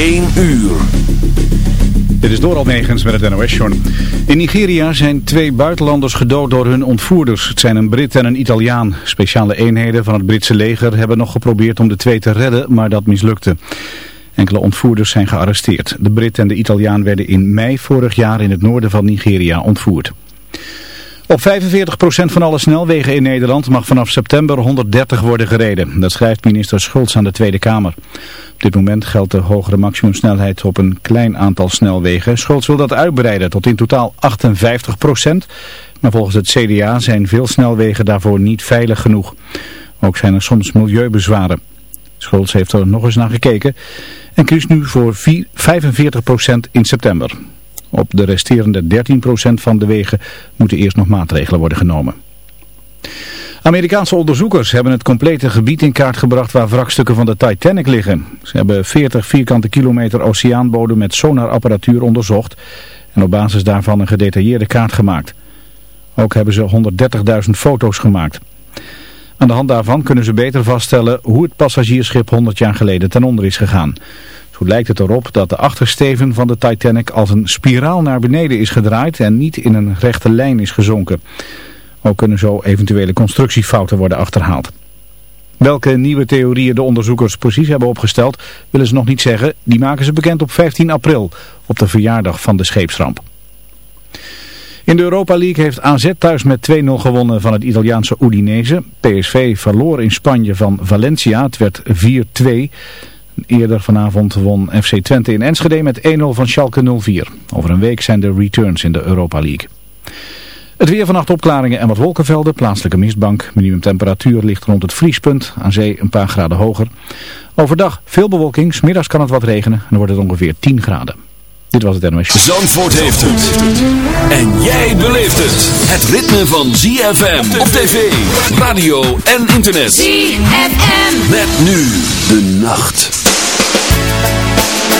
1 uur. Dit is Doral Negens met het NOS-journal. In Nigeria zijn twee buitenlanders gedood door hun ontvoerders. Het zijn een Brit en een Italiaan. Speciale eenheden van het Britse leger hebben nog geprobeerd om de twee te redden, maar dat mislukte. Enkele ontvoerders zijn gearresteerd. De Brit en de Italiaan werden in mei vorig jaar in het noorden van Nigeria ontvoerd. Op 45% van alle snelwegen in Nederland mag vanaf september 130 worden gereden. Dat schrijft minister Schultz aan de Tweede Kamer. Op dit moment geldt de hogere maximumsnelheid op een klein aantal snelwegen. Schultz wil dat uitbreiden tot in totaal 58%. Maar volgens het CDA zijn veel snelwegen daarvoor niet veilig genoeg. Ook zijn er soms milieubezwaren. Schultz heeft er nog eens naar gekeken en kiest nu voor 45% in september. Op de resterende 13% van de wegen moeten eerst nog maatregelen worden genomen. Amerikaanse onderzoekers hebben het complete gebied in kaart gebracht waar wrakstukken van de Titanic liggen. Ze hebben 40 vierkante kilometer oceaanbodem met sonarapparatuur onderzocht en op basis daarvan een gedetailleerde kaart gemaakt. Ook hebben ze 130.000 foto's gemaakt. Aan de hand daarvan kunnen ze beter vaststellen hoe het passagiersschip 100 jaar geleden ten onder is gegaan. Zo lijkt het erop dat de achtersteven van de Titanic als een spiraal naar beneden is gedraaid en niet in een rechte lijn is gezonken. Ook kunnen zo eventuele constructiefouten worden achterhaald. Welke nieuwe theorieën de onderzoekers precies hebben opgesteld, willen ze nog niet zeggen. Die maken ze bekend op 15 april, op de verjaardag van de scheepsramp. In de Europa League heeft AZ thuis met 2-0 gewonnen van het Italiaanse Udinese. PSV verloor in Spanje van Valencia. Het werd 4-2. Eerder vanavond won FC Twente in Enschede met 1-0 van Schalke 04. Over een week zijn de returns in de Europa League. Het weer vannacht opklaringen en wat wolkenvelden, plaatselijke mistbank. Minimumtemperatuur ligt rond het vriespunt, aan zee een paar graden hoger. Overdag veel bewolking, smiddags kan het wat regenen en dan wordt het ongeveer 10 graden. Dit was het NOS. Zandvoort heeft het. En jij beleeft het. Het ritme van ZFM op tv, radio en internet. ZFM. Met nu de nacht. Why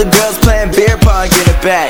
The girls playing beer pong, get it back.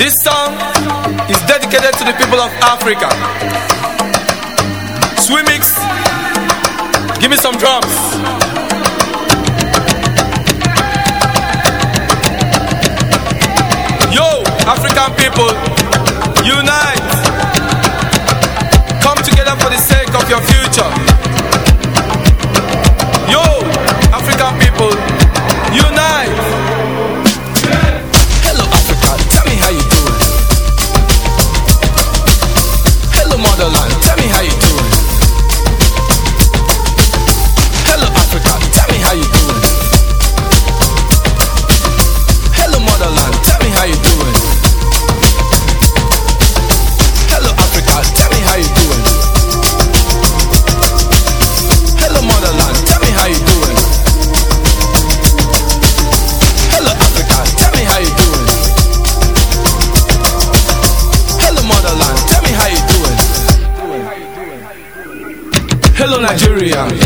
This song is dedicated to the people of Africa. Swimix, give me some drums. Yo, African people, unite.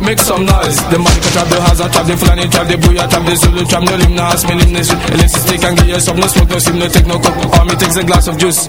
Make some noise. The money can trap the hazard, trap the Fulani, trap the Booyah, trap the Zulu, trap no limb, no ask me limb, no shit. Stick and give you some, no smoke, no sim, no take no coke. Army takes a glass of juice.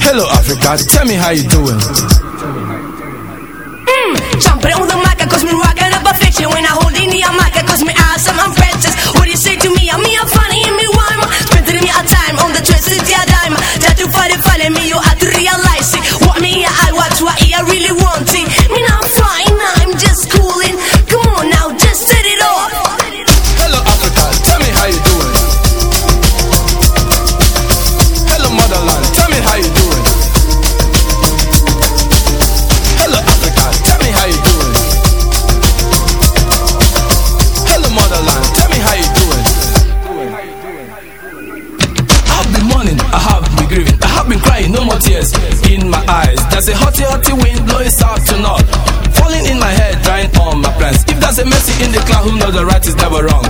Hello Africa, tell me how you doing. Mm, jumping on the mic, cause me rockin' up a fiction When I hold in the mic, cause me awesome, I'm princess What do you say to me? I'm me, I'm funny, and me rhyme Spending me a time on the twisted yeah dime That you find it funny, me, you have to realize it What me, I watch, what I really want it Me not to north, falling in my head, drying all my plans. If there's a mercy in the cloud, who knows the right is never wrong.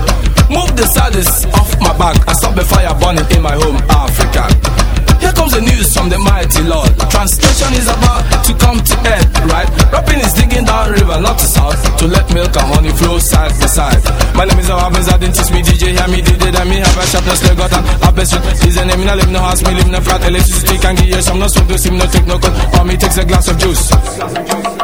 Move the saddest off my back and stop the fire burning in my home, Africa. Here comes the news from the mighty Lord. Translation is about to come to end, right? Rapping is digging down river, not to south, to let milk and honey flow side by side. My name is Awabins, I didn't teach me DJ, hear me DJ, then me have a sharpness, they got an abyss. Is a name, I live no house, me live no flat, electricity can give you some, no smoke, no sim, no take no cold, or me takes a glass of juice.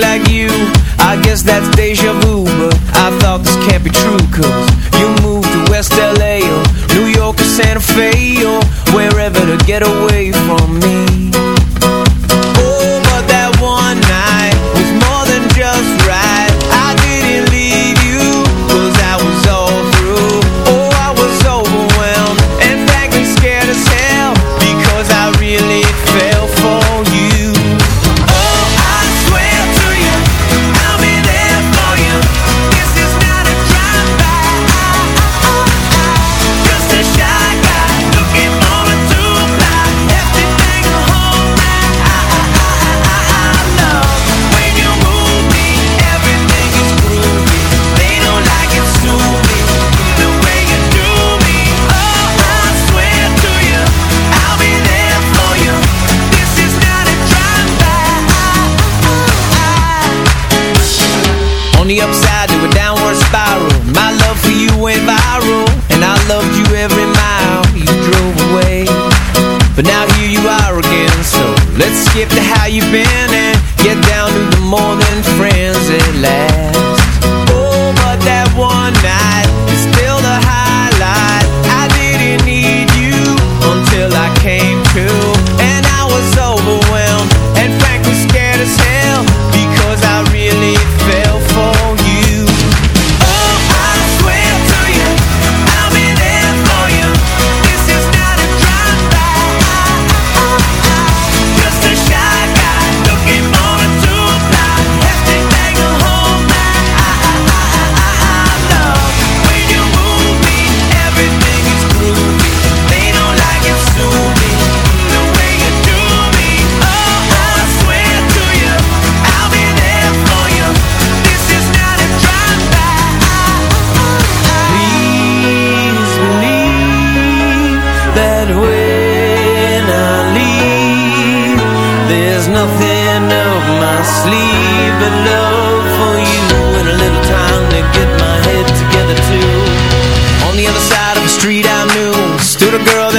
like The you have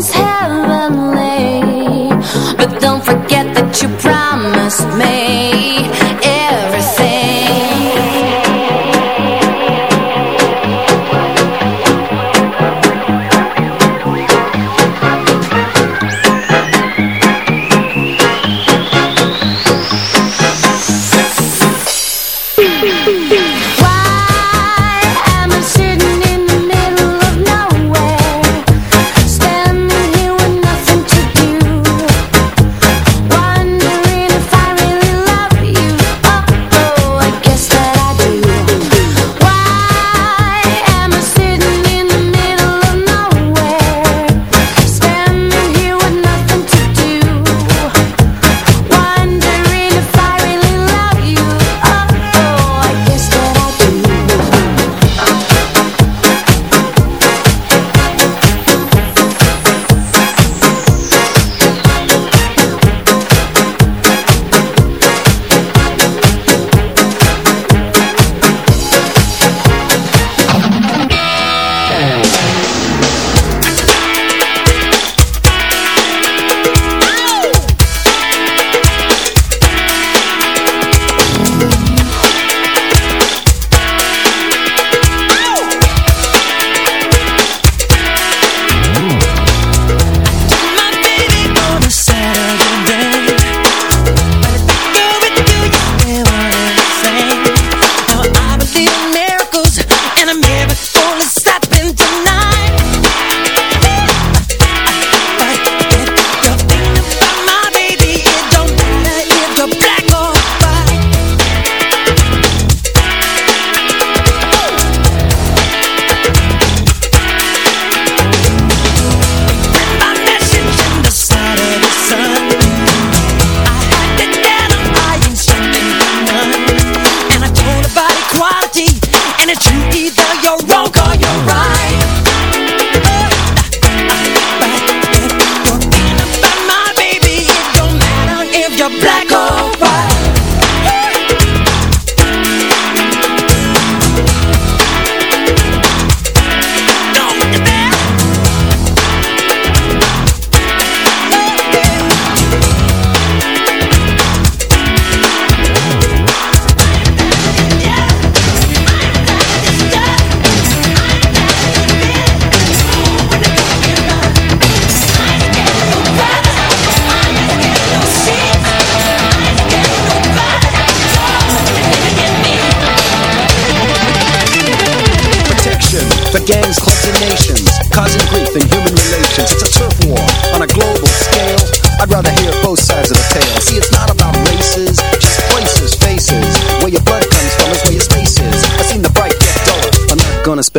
Something's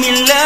Was show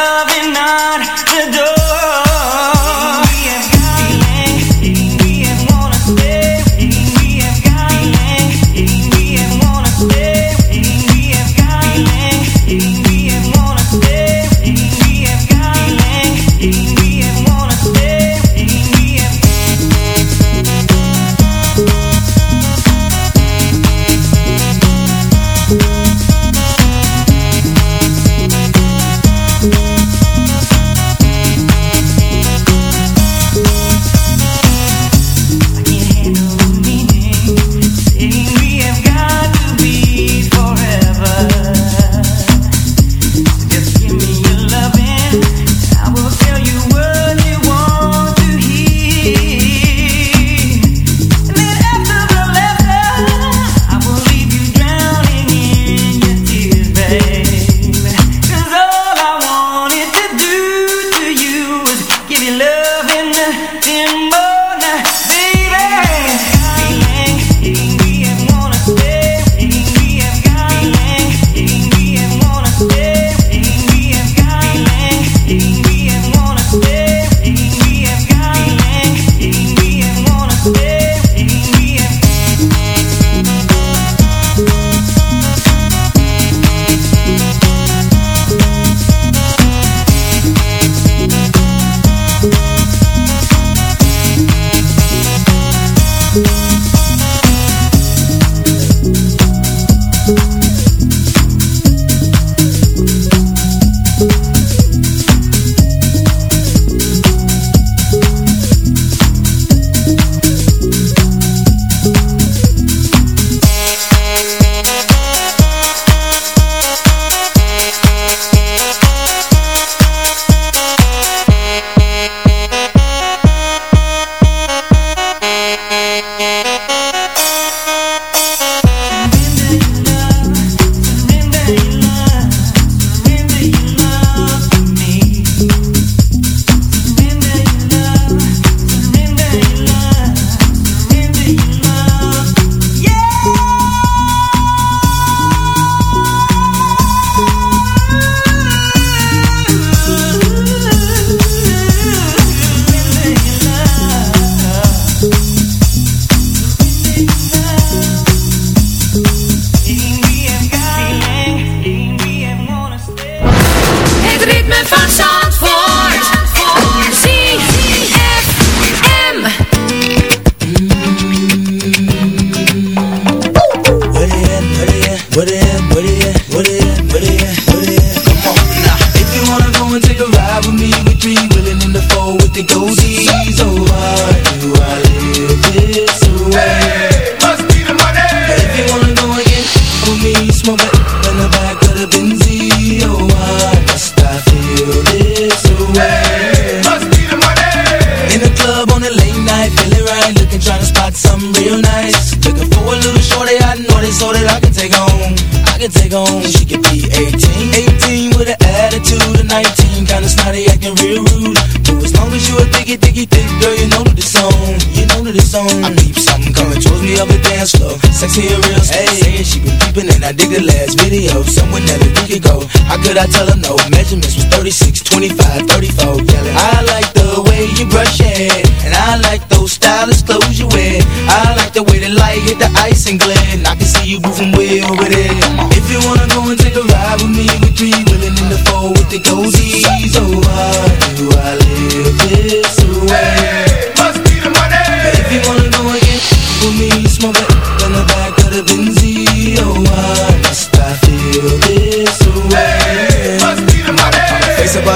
I tell her no? Measurements was 36, 25, 34. Yelling, I like the way you brush your hair, and I like those stylish clothes you wear. I like the way the light hit the ice and glint. I can see you moving way over there. If you wanna go and take a ride with me, we three willing in the four with the goldies. Oh, why do I live this way? Hey, must be the money. If you wanna go again with me, smoke it in the back of the Benzie.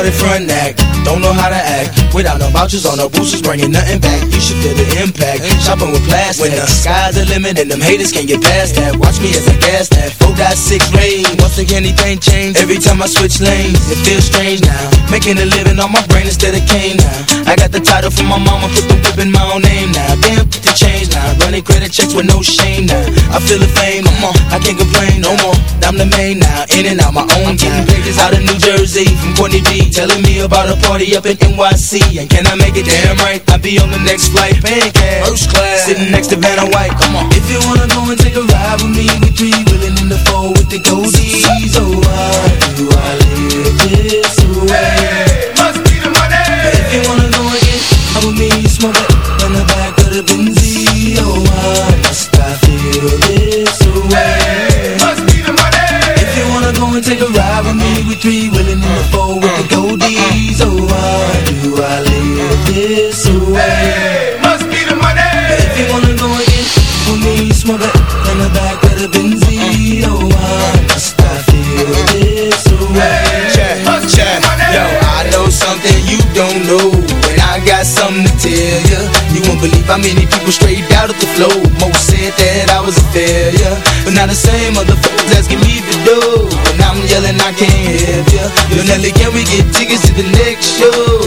It front neck, don't know how to act. Without no vouchers on no boosters, bringing nothing back. You should feel the impact. Shopping with plastic. When the sky's the limit and them haters can't get past that. Watch me as I gas that. 4.6 rain. Once again, anything change. Every time I switch lanes, it feels strange now. Making a living on my brain instead of cane now. I got the title from my mama, put the whip in my own name now. Damn, put the change now. Running credit checks with no shame now. I feel the fame, come on, I can't complain no more. I'm the main now, in and out my own Getting pages out of New Jersey from Courtney B. Telling me about a party up in NYC. And can I make it damn right? I'll be on the next flight, paying cash. First class, sitting next to Vanna White. Come on. If you wanna go and take a ride with me, we three willing in the four with the goldies. Oh, why do I live this way? Hey, must be the money. If you wanna go again, come with me, smoke it in the back of the Benzie. Oh, why must I feel this way? Hey, must be the money. If you wanna go and take a ride with me, we three with the goldies. Oh, why do I live this way? Hey, must be the money. If you wanna go again with me, smoke it in the back of the Benzie. Oh, why must I feel this way? Hey, the money. Yo, I know something you don't know, and I got something to tell ya. You won't believe how many people straight out of the flow. Most said that I was a failure, but now the same motherfuckers asking me to do. And I'm yelling, I can't help ya. Yo, Nelly, can we get tickets to the next show?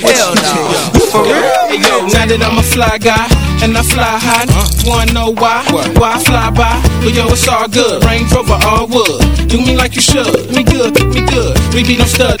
Hell no. For real? Yo, now that I'm a fly guy and I fly high, uh. wanna know why? Why I fly by? But yo, it's all good. Range Rover, all wood. Do me like you should. Me good, me good. We be no stud.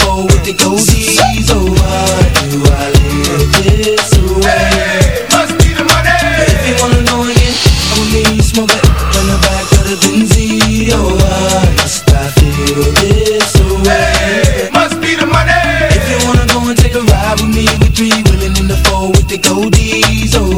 four with the goldies. Oh, why do I live this way? Hey, must be the money. If you wanna go again, with me, smoke it in the back of the Benzie. Oh, why must I feel this way? Hey, must be the money. If you wanna go and take a ride with me, we three willing in the four with the goldies. Oh,